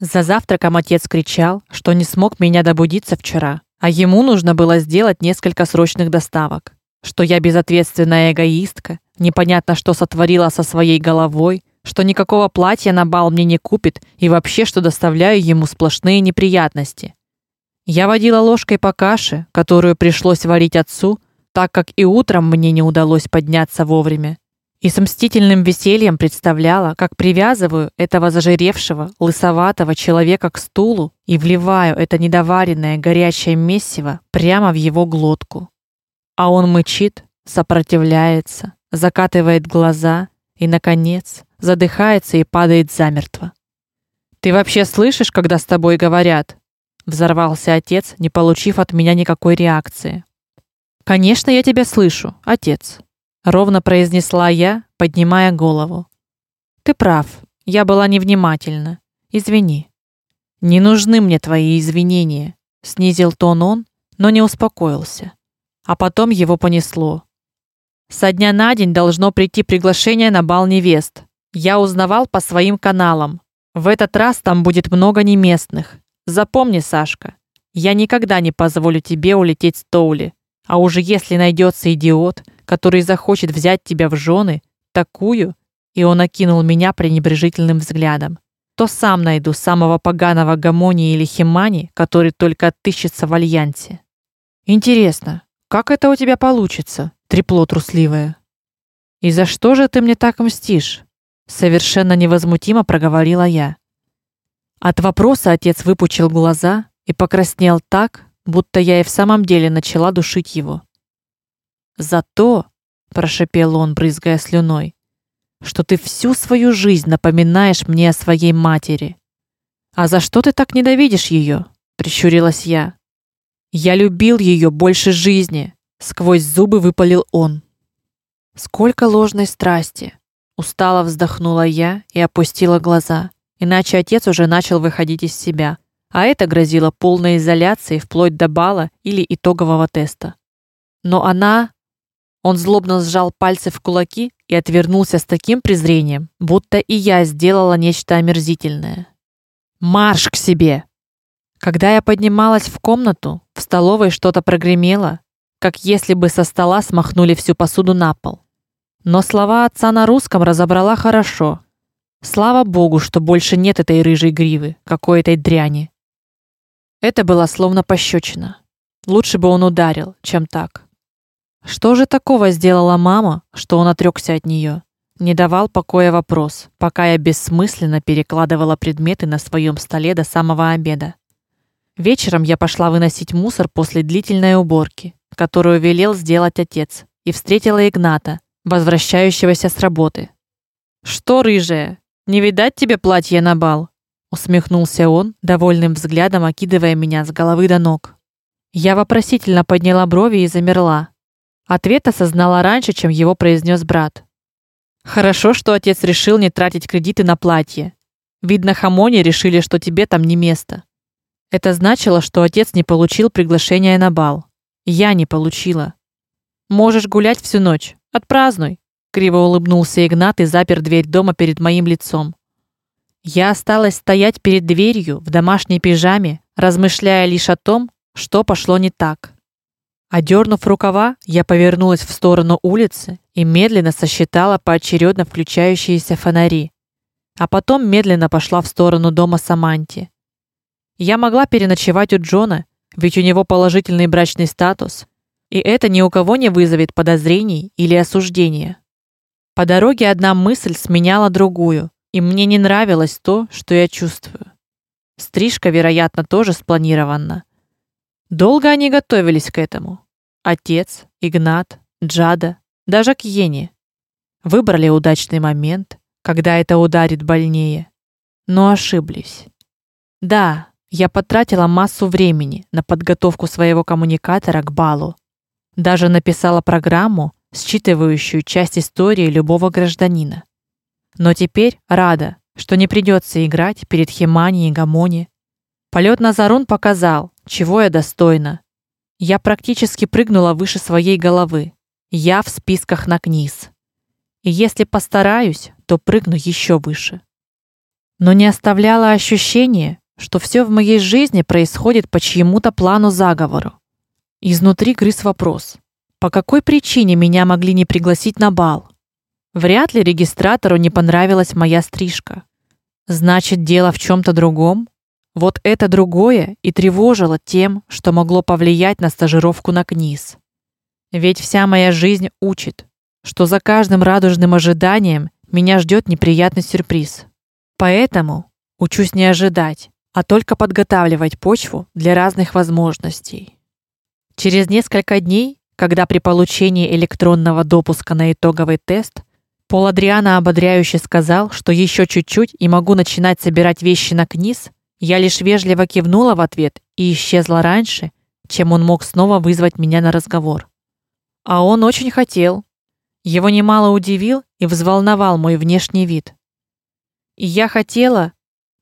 За завтраком отец кричал, что не смог меня добудиться вчера, а ему нужно было сделать несколько срочных доставок, что я безответственная эгоистка, непонятно что сотворила со своей головой, что никакого платья на бал мне не купит и вообще что доставляю ему сплошные неприятности. Я водила ложкой по каше, которую пришлось варить отцу, так как и утром мне не удалось подняться вовремя и с мстительным весельем представляла, как привязываю этого зажиревшего, лысоватого человека к стулу и вливаю это недоваренное горячее месиво прямо в его глотку. А он мычит, сопротивляется, закатывает глаза и наконец задыхается и падает замертво. Ты вообще слышишь, когда с тобой говорят? взорвался отец, не получив от меня никакой реакции. Конечно, я тебя слышу, отец ровно произнесла я, поднимая голову. Ты прав. Я была невнимательна. Извини. Не нужны мне твои извинения, снизил тон он, но не успокоился. А потом его понесло. Со дня на день должно прийти приглашение на бал невест. Я узнавал по своим каналам. В этот раз там будет много неместных. Запомни, Сашка, я никогда не позволю тебе улететь с Тоули. А уже если найдется идиот, который захочет взять тебя в жены, такую, и он окинул меня пренебрежительным взглядом, то сам найду самого поганого гамони или химани, который только отыщется в альянсе. Интересно, как это у тебя получится, трепло трусливое? И за что же ты мне так мстишь? совершенно невозмутимо проговорила я. От вопроса отец выпучил глаза и покраснел так, будто я и в самом деле начала душить его. Зато, прошепел он, брызгая слюной, что ты всю свою жизнь напоминаешь мне о своей матери. А за что ты так ненавидишь ее? прищурилась я. Я любил ее больше жизни, сквозь зубы выпалил он. Сколько ложной страсти. Устало вздохнула я и опустила глаза, иначе отец уже начал выходить из себя, а это грозило полной изоляцией вплоть до бала или итогового теста. Но она он злобно сжал пальцы в кулаки и отвернулся с таким презрением, будто и я сделала нечто омерзительное. Марш к себе. Когда я поднималась в комнату, в столовой что-то прогремело, как если бы со стола смахнули всю посуду на пол. Но слова отца на русском разобрала хорошо. Слава богу, что больше нет этой рыжей гривы, какой-то дряни. Это было словно пощечина. Лучше бы он ударил, чем так. Что же такого сделала мама, что он отрёкся от неё? Не давал покоя вопрос, пока я бессмысленно перекладывала предметы на своём столе до самого обеда. Вечером я пошла выносить мусор после длительной уборки, которую велел сделать отец, и встретила Игната, возвращающегося с работы. Что, рыжая, не видать тебе платье на бал? усмехнулся он, довольным взглядом окидывая меня с головы до ног. Я вопросительно подняла брови и замерла, Ответ осознала раньше, чем его произнес брат. Хорошо, что отец решил не тратить кредиты на платье. Видно, хамони решили, что тебе там не место. Это значило, что отец не получил приглашения на бал. Я не получила. Можешь гулять всю ночь. Отпразднуй. Криво улыбнулся Игнат и запер дверь дома перед моим лицом. Я осталась стоять перед дверью в домашней пижаме, размышляя лишь о том, что пошло не так. Одернув рукава, я повернулась в сторону улицы и медленно сосчитала поочередно включающиеся фонари, а потом медленно пошла в сторону дома Саманти. Я могла переночевать у Джона, ведь у него положительный брачный статус, и это ни у кого не вызовет подозрений или осуждения. По дороге одна мысль сменяла другую, и мне не нравилось то, что я чувствую. Стрижка, вероятно, тоже спланирована. Долго они готовились к этому. Отец, Игнат, Джада, даже Кьени. Выбрали удачный момент, когда это ударит больнее, но ошиблись. Да, я потратила массу времени на подготовку своего коммуникатора к балу. Даже написала программу, считывающую часть истории любого гражданина. Но теперь рада, что не придется играть перед Химани и Гамони. Полет на Зарун показал, чего я достойна. Я практически прыгнула выше своей головы. Я в списках на книз. И если постараюсь, то прыгну еще выше. но не оставляло ощущение, что все в моей жизни происходит по чьему-то плану заговору. Изнутри грыз вопрос: по какой причине меня могли не пригласить на бал? Вряд ли регистратору не понравилась моя стрижка. Значит, дело в чем то другом. Вот это другое и тревожило тем, что могло повлиять на стажировку на КНИС. Ведь вся моя жизнь учит, что за каждым радужным ожиданием меня ждет неприятный сюрприз. Поэтому учусь не ожидать, а только подготавливать почву для разных возможностей. Через несколько дней, когда при получении электронного допуска на итоговый тест Пол Адриана ободряюще сказал, что еще чуть-чуть и могу начинать собирать вещи на книз, я лишь вежливо кивнула в ответ и исчезла раньше, чем он мог снова вызвать меня на разговор. А он очень хотел. Его немало удивил и взволновал мой внешний вид. И я хотела,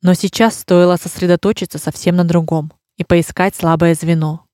но сейчас стоило сосредоточиться совсем на другом и поискать слабое звено.